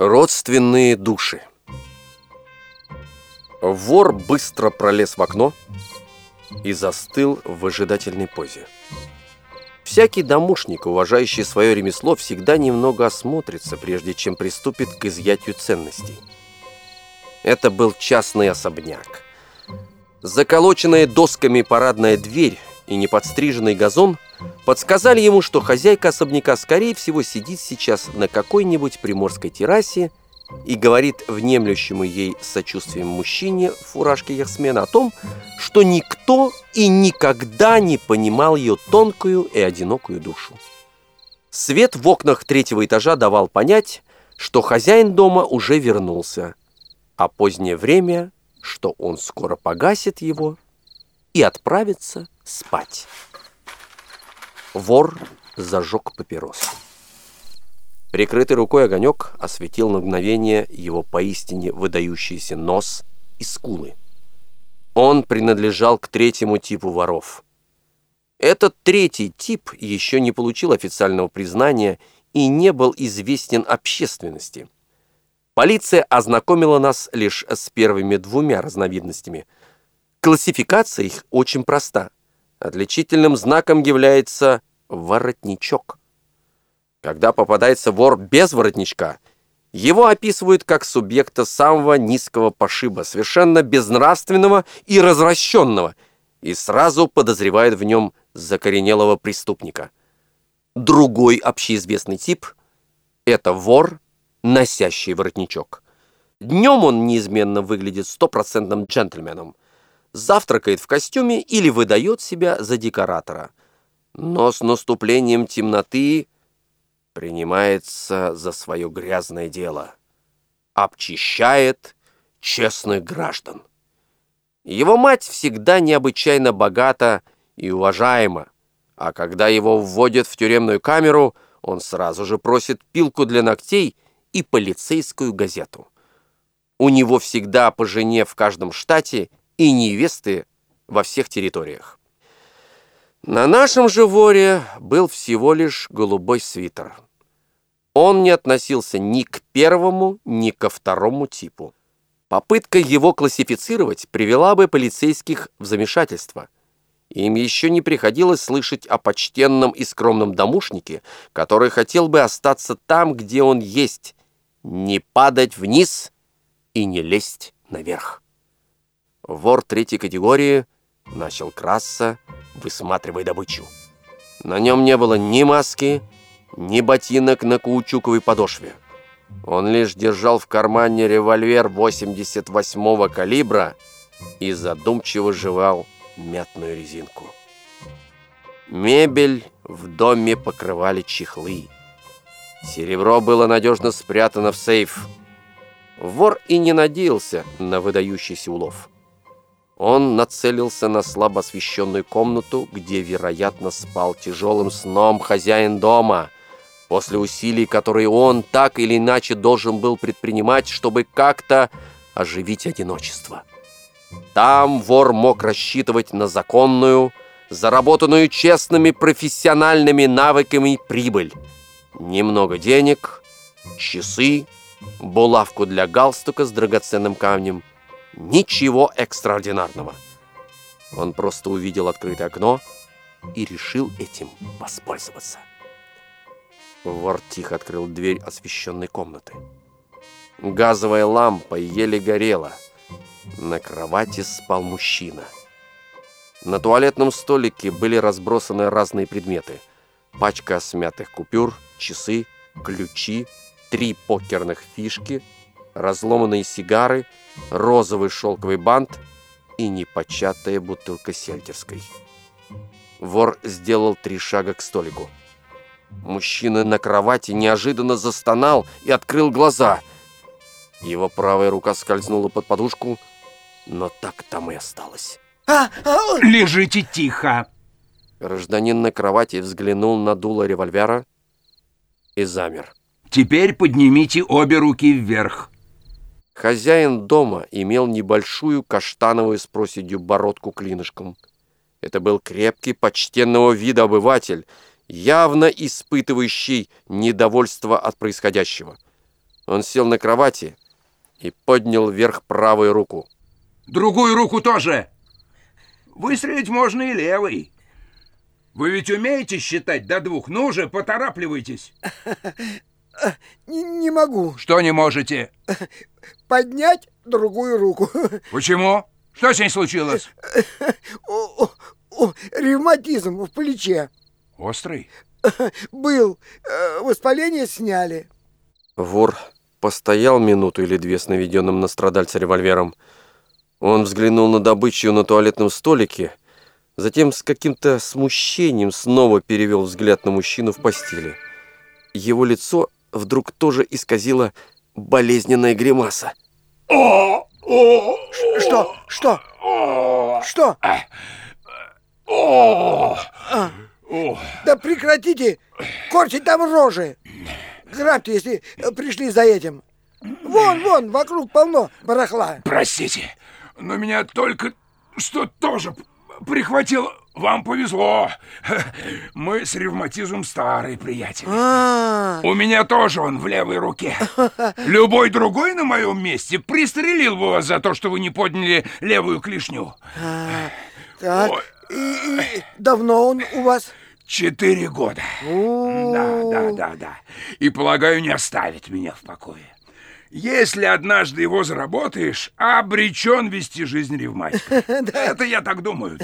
Родственные души. Вор быстро пролез в окно и застыл в выжидательной позе. Всякий домушник, уважающий свое ремесло, всегда немного осмотрится, прежде чем приступит к изъятию ценностей. Это был частный особняк. Заколоченная досками парадная дверь и неподстриженный газон подсказали ему, что хозяйка особняка, скорее всего, сидит сейчас на какой-нибудь приморской террасе и говорит внемлющему ей сочувствием мужчине в фуражке яхтсмена о том, что никто и никогда не понимал ее тонкую и одинокую душу. Свет в окнах третьего этажа давал понять, что хозяин дома уже вернулся, а позднее время, что он скоро погасит его и отправится спать. Вор зажег папирос. Прикрытый рукой огонек осветил на мгновение его поистине выдающийся нос и скулы. Он принадлежал к третьему типу воров. Этот третий тип еще не получил официального признания и не был известен общественности. Полиция ознакомила нас лишь с первыми двумя разновидностями. Классификация их очень проста. Отличительным знаком является воротничок. Когда попадается вор без воротничка, его описывают как субъекта самого низкого пошиба, совершенно безнравственного и развращенного, и сразу подозревают в нем закоренелого преступника. Другой общеизвестный тип – это вор, носящий воротничок. Днем он неизменно выглядит стопроцентным джентльменом, завтракает в костюме или выдает себя за декоратора. Но с наступлением темноты принимается за свое грязное дело, обчищает честных граждан. Его мать всегда необычайно богата и уважаема, а когда его вводят в тюремную камеру, он сразу же просит пилку для ногтей и полицейскую газету. У него всегда по жене в каждом штате и невесты во всех территориях. На нашем же воре был всего лишь голубой свитер. Он не относился ни к первому, ни ко второму типу. Попытка его классифицировать привела бы полицейских в замешательство. Им еще не приходилось слышать о почтенном и скромном домушнике, который хотел бы остаться там, где он есть, не падать вниз и не лезть наверх. Вор третьей категории начал краса, высматривая добычу. На нем не было ни маски, ни ботинок на каучуковой подошве. Он лишь держал в кармане револьвер 88-го калибра и задумчиво жевал мятную резинку. Мебель в доме покрывали чехлы. Серебро было надежно спрятано в сейф. Вор и не надеялся на выдающийся улов. Он нацелился на слабо освещенную комнату, где, вероятно, спал тяжелым сном хозяин дома, после усилий, которые он так или иначе должен был предпринимать, чтобы как-то оживить одиночество. Там вор мог рассчитывать на законную, заработанную честными профессиональными навыками прибыль. Немного денег, часы, булавку для галстука с драгоценным камнем – Ничего экстраординарного. Он просто увидел открытое окно и решил этим воспользоваться. Вор тихо открыл дверь освещенной комнаты. Газовая лампа еле горела. На кровати спал мужчина. На туалетном столике были разбросаны разные предметы. Пачка смятых купюр, часы, ключи, три покерных фишки – разломанные сигары, розовый шелковый бант и непочатая бутылка сельтерской. Вор сделал три шага к столику. Мужчина на кровати неожиданно застонал и открыл глаза. Его правая рука скользнула под подушку, но так там и осталось. А, а, Лежите тихо! Гражданин на кровати взглянул на дуло револьвера и замер. Теперь поднимите обе руки вверх. Хозяин дома имел небольшую каштановую с проседью бородку клинышком. Это был крепкий, почтенного вида обыватель, явно испытывающий недовольство от происходящего. Он сел на кровати и поднял вверх правую руку. Другую руку тоже. Выстрелить можно и левой. Вы ведь умеете считать до двух? Ну же, поторапливайтесь. Не, не могу Что не можете? поднять другую руку. Почему? Что с ней случилось? О, ревматизм в плече. Острый? Был. э, Воспаление сняли. Вор постоял минуту или две с наведенным на страдальца револьвером. Он взглянул на добычу на туалетном столике, затем с каким-то смущением снова перевел взгляд на мужчину в постели. Его лицо вдруг тоже исказило болезненная гримаса. О! О! Что? Что? Что? О! А, О! да прекратите корчить там рожи. Грабьте, если э, пришли за этим. Вон, вон, вокруг полно барахла. Простите, но меня только что тоже прихватило. Вам повезло. Мы с ревматизмом старые приятели. А, У меня тоже он в левой руке. Любой другой на моем месте пристрелил бы вас за то, что вы не подняли левую клешню. а, так. Ой. И, и давно он у вас? Четыре года. О, Да, да, да, да. И, полагаю, не оставит меня в покое. Если однажды его заработаешь, обречен вести жизнь ревматика. Это я так думаю,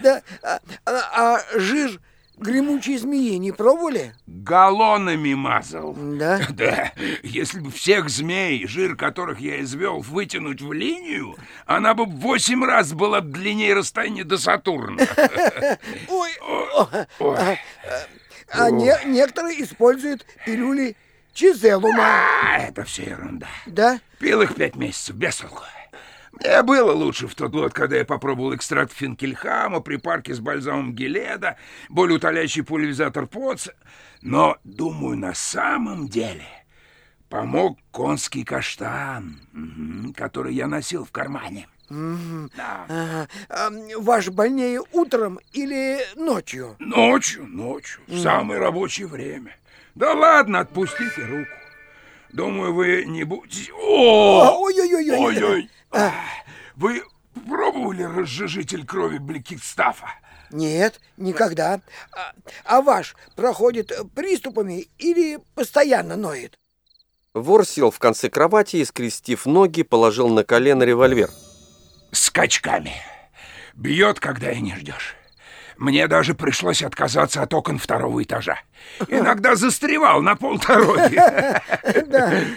да. А, а- а жир гремучей змеи не пробовали? Галлонами мазал. Да. Да, если бы всех змей, жир которых я извел, вытянуть в линию, она бы в восемь раз была длиннее расстояния до Сатурна. Ой, а, а не- некоторые используют пилюли чизелума. А, это все ерунда. Да? Пил их пять месяцев, без толку. Мне было лучше в тот год, когда я попробовал экстракт фенкельхама, припарки с бальзамом Геледа, болеутоляющий пульверизатор Потца. Но, думаю, на самом деле помог конский каштан, который я носил в кармане. Да. Ага. А, ваш больнее утром или ночью? Ночью, ночью, в самое рабочее время. Да ладно, отпустите руку. Думаю, вы не будете... О! Ой-ой-ой. Ой-ой. А, Вы пробовали разжижитель крови Бликитстафа? Нет, никогда. А, а ваш проходит приступами или постоянно ноет? Вор сел в конце кровати и, скрестив ноги, положил на колено револьвер. Скачками. Бьет, когда и не ждешь. Мне даже пришлось отказаться от окон второго этажа. Иногда застревал на полдороги.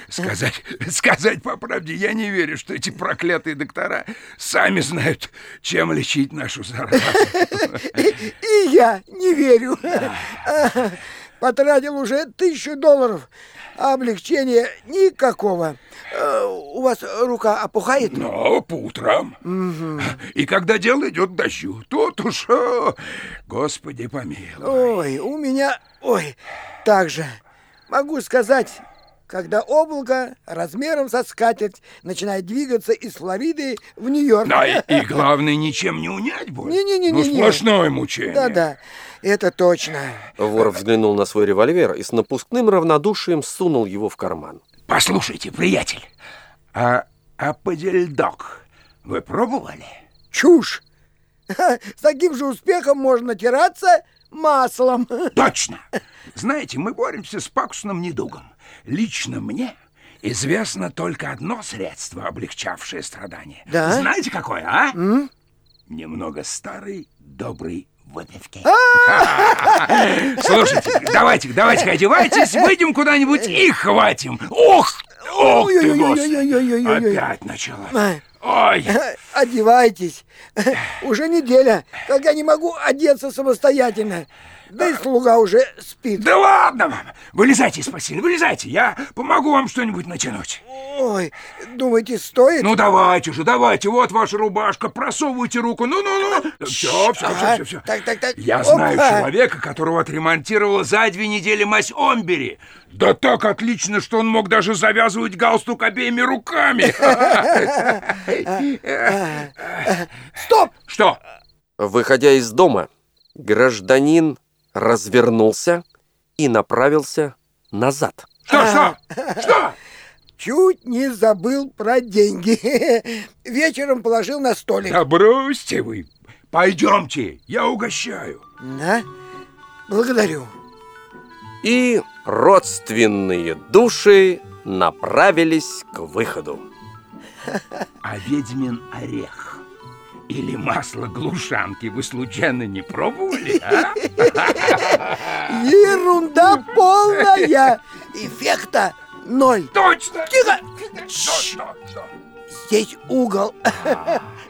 Сказать, сказать по правде, я не верю, что эти проклятые доктора сами знают, чем лечить нашу заразу. И я не верю. Потратил уже тысячу долларов, а облегчения никакого. Э, У вас рука опухает? Но по утрам. И когда дело идет дождю, тут уж, о, Господи помилуй. Ой, у меня... Ой, так же. Могу сказать, когда облако размером со скатерть начинает двигаться из Флориды в Нью-Йорк. Да, и, и главное, ничем не унять боль. Не-не-не-не-не. Ну, сплошное мучение. Да-да, это точно. Вор взглянул на свой револьвер и с напускным равнодушием сунул его в карман. Послушайте, приятель, а, а подельдок вы пробовали? Чушь. С таким же успехом можно натираться маслом. Точно! Знаете, мы боремся с пакусным недугом. Лично мне известно только одно средство, облегчавшее страдания. Да? Знаете, какое, а? Немного старой доброй выпивки. Слушайте, давайте, давайте, одевайтесь, выйдем куда-нибудь и хватим. Ох, ох ты. Опять начала. Ой, Одевайтесь. Уже неделя, как я не могу одеться самостоятельно. Да и слуга уже спит. да ладно вам! Вылезайте из постели, вылезайте, я помогу вам что-нибудь натянуть. Ой, думаете, стоит? Ну давайте же, давайте, вот ваша рубашка, просовывайте руку, ну-ну-ну. Все, все, все, все, все. так, так, так. Я знаю Опа. человека, которого отремонтировала за две недели мазь Омбери. Да так отлично, что он мог даже завязывать галстук обеими руками. Стоп! Что? Выходя из дома, гражданин развернулся и направился назад. Что, что? Что? чуть не забыл про деньги. Вечером положил на столик. Да бросьте вы. Пойдемте, я угощаю. Да? Благодарю. И родственные души направились к выходу. А ведьмин орех или масло глушанки вы случайно не пробовали, а? Ерунда полная. Эффекта ноль. Точно! Тихо! Что? Здесь угол.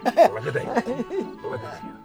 Благодарю. Благодарю.